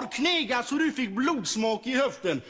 har knegat så du fick blodsmak i höften.